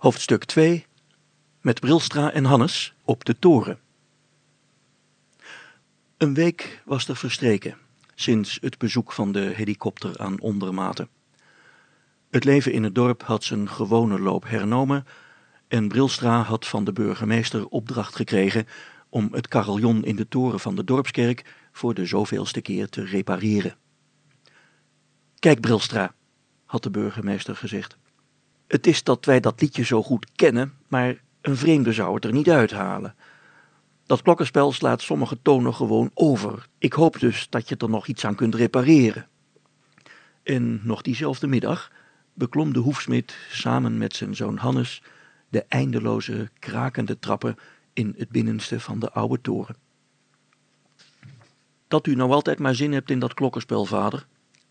Hoofdstuk 2 Met Brilstra en Hannes op de toren. Een week was er verstreken sinds het bezoek van de helikopter aan Ondermaten. Het leven in het dorp had zijn gewone loop hernomen en Brilstra had van de burgemeester opdracht gekregen om het carillon in de toren van de dorpskerk voor de zoveelste keer te repareren. Kijk Brilstra, had de burgemeester gezegd. Het is dat wij dat liedje zo goed kennen, maar een vreemde zou het er niet uithalen. Dat klokkenspel slaat sommige tonen gewoon over. Ik hoop dus dat je er nog iets aan kunt repareren. En nog diezelfde middag beklom de hoefsmid samen met zijn zoon Hannes de eindeloze krakende trappen in het binnenste van de oude toren. Dat u nou altijd maar zin hebt in dat klokkenspel, vader,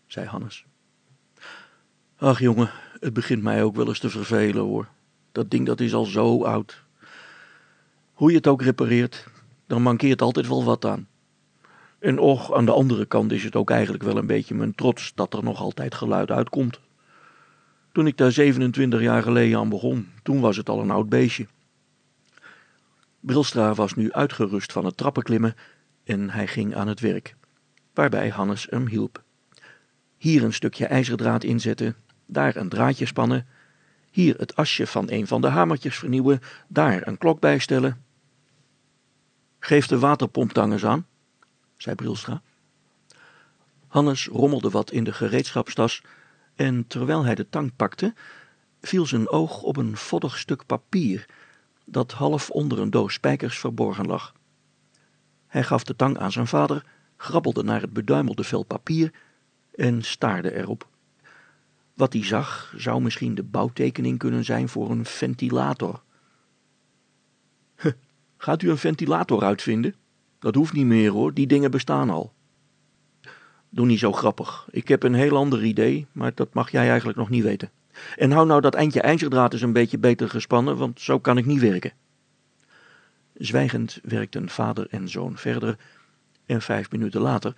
zei Hannes. Ach jongen, het begint mij ook wel eens te vervelen hoor. Dat ding dat is al zo oud. Hoe je het ook repareert, dan mankeert altijd wel wat aan. En och, aan de andere kant is het ook eigenlijk wel een beetje mijn trots dat er nog altijd geluid uitkomt. Toen ik daar 27 jaar geleden aan begon, toen was het al een oud beestje. Brilstra was nu uitgerust van het trappenklimmen en hij ging aan het werk, waarbij Hannes hem hielp. Hier een stukje ijzerdraad inzetten, daar een draadje spannen, hier het asje van een van de hamertjes vernieuwen, daar een klok bijstellen. Geef de waterpomp eens aan, zei Brilstra. Hannes rommelde wat in de gereedschapstas en terwijl hij de tang pakte, viel zijn oog op een voddig stuk papier dat half onder een doos spijkers verborgen lag. Hij gaf de tang aan zijn vader, grabbelde naar het beduimelde vel papier en staarde erop. Wat hij zag zou misschien de bouwtekening kunnen zijn voor een ventilator. Gaat u een ventilator uitvinden? Dat hoeft niet meer hoor, die dingen bestaan al. Doe niet zo grappig. Ik heb een heel ander idee, maar dat mag jij eigenlijk nog niet weten. En hou nou dat eindje ijzerdraad eens een beetje beter gespannen, want zo kan ik niet werken. Zwijgend werkten vader en zoon verder, en vijf minuten later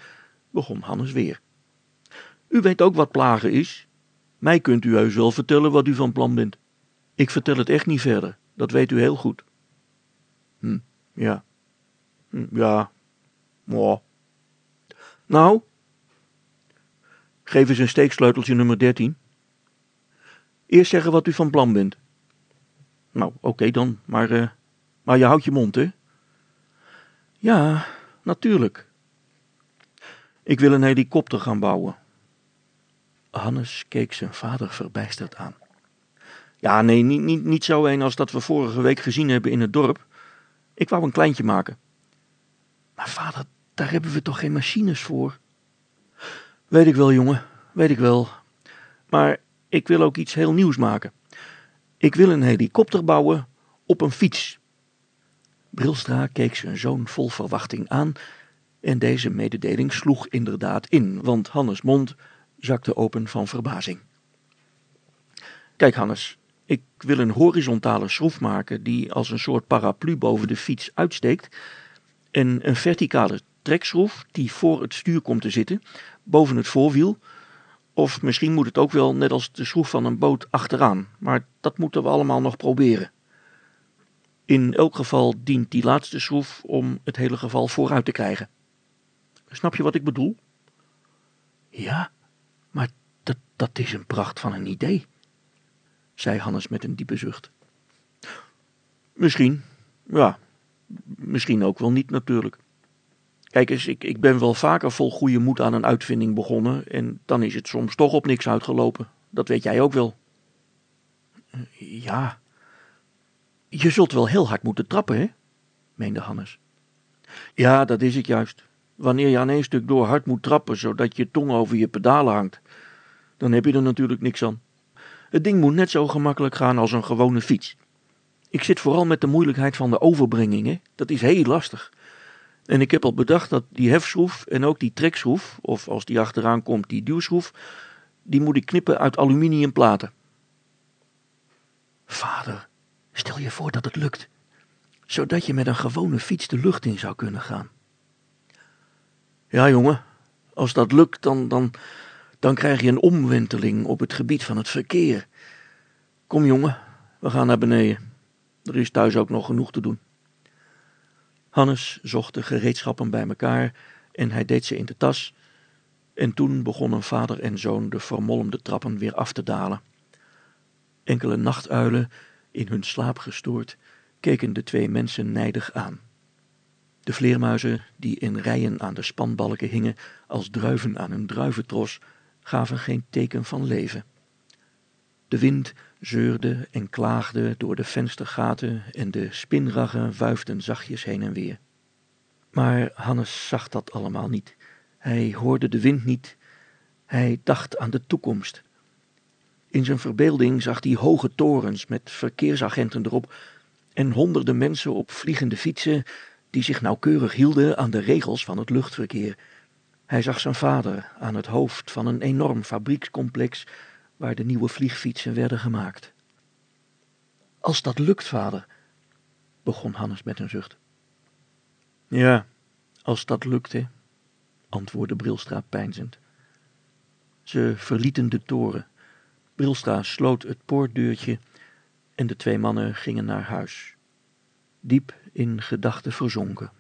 begon Hannes weer. U weet ook wat plagen is? Mij kunt u heus wel vertellen wat u van plan bent. Ik vertel het echt niet verder, dat weet u heel goed. Hm, ja. Hm, ja. Nou? Geef eens een steeksleuteltje nummer 13. Eerst zeggen wat u van plan bent. Nou, oké dan, maar, uh, maar je houdt je mond, hè? Ja, natuurlijk. Ik wil een helikopter gaan bouwen. Hannes keek zijn vader verbijsterd aan. Ja, nee, niet, niet, niet zo een als dat we vorige week gezien hebben in het dorp. Ik wou een kleintje maken. Maar vader, daar hebben we toch geen machines voor? Weet ik wel, jongen, weet ik wel. Maar ik wil ook iets heel nieuws maken. Ik wil een helikopter bouwen op een fiets. Brilstra keek zijn zoon vol verwachting aan en deze mededeling sloeg inderdaad in, want Hannes' mond zakte open van verbazing. Kijk, Hannes, ik wil een horizontale schroef maken die als een soort paraplu boven de fiets uitsteekt en een verticale trekschroef die voor het stuur komt te zitten, boven het voorwiel. Of misschien moet het ook wel net als de schroef van een boot achteraan, maar dat moeten we allemaal nog proberen. In elk geval dient die laatste schroef om het hele geval vooruit te krijgen. Snap je wat ik bedoel? Ja, maar dat, dat is een pracht van een idee, zei Hannes met een diepe zucht. Misschien, ja, misschien ook wel niet natuurlijk. Kijk eens, ik, ik ben wel vaker vol goede moed aan een uitvinding begonnen en dan is het soms toch op niks uitgelopen. Dat weet jij ook wel. Ja, je zult wel heel hard moeten trappen, hè? meende Hannes. Ja, dat is het juist. Wanneer je aan één stuk door hard moet trappen, zodat je tong over je pedalen hangt, dan heb je er natuurlijk niks aan. Het ding moet net zo gemakkelijk gaan als een gewone fiets. Ik zit vooral met de moeilijkheid van de overbrenging, hè? dat is heel lastig. En ik heb al bedacht dat die hefschroef en ook die trekschroef, of als die achteraan komt die duwschroef, die moet ik knippen uit aluminiumplaten. Vader, stel je voor dat het lukt, zodat je met een gewone fiets de lucht in zou kunnen gaan. Ja, jongen, als dat lukt, dan, dan, dan krijg je een omwenteling op het gebied van het verkeer. Kom, jongen, we gaan naar beneden. Er is thuis ook nog genoeg te doen. Hannes zocht de gereedschappen bij elkaar en hij deed ze in de tas. En toen begonnen vader en zoon de vermolmde trappen weer af te dalen. Enkele nachtuilen, in hun slaap gestoord, keken de twee mensen nijdig aan. De vleermuizen, die in rijen aan de spanbalken hingen als druiven aan een druiventros, gaven geen teken van leven. De wind zeurde en klaagde door de venstergaten en de spinraggen wuifden zachtjes heen en weer. Maar Hannes zag dat allemaal niet. Hij hoorde de wind niet. Hij dacht aan de toekomst. In zijn verbeelding zag hij hoge torens met verkeersagenten erop en honderden mensen op vliegende fietsen die zich nauwkeurig hielden aan de regels van het luchtverkeer. Hij zag zijn vader aan het hoofd van een enorm fabriekscomplex waar de nieuwe vliegfietsen werden gemaakt. Als dat lukt, vader, begon Hannes met een zucht. Ja, als dat lukte, antwoordde Brilstra peinzend. Ze verlieten de toren. Brilstra sloot het poortdeurtje en de twee mannen gingen naar huis, diep in gedachten verzonken.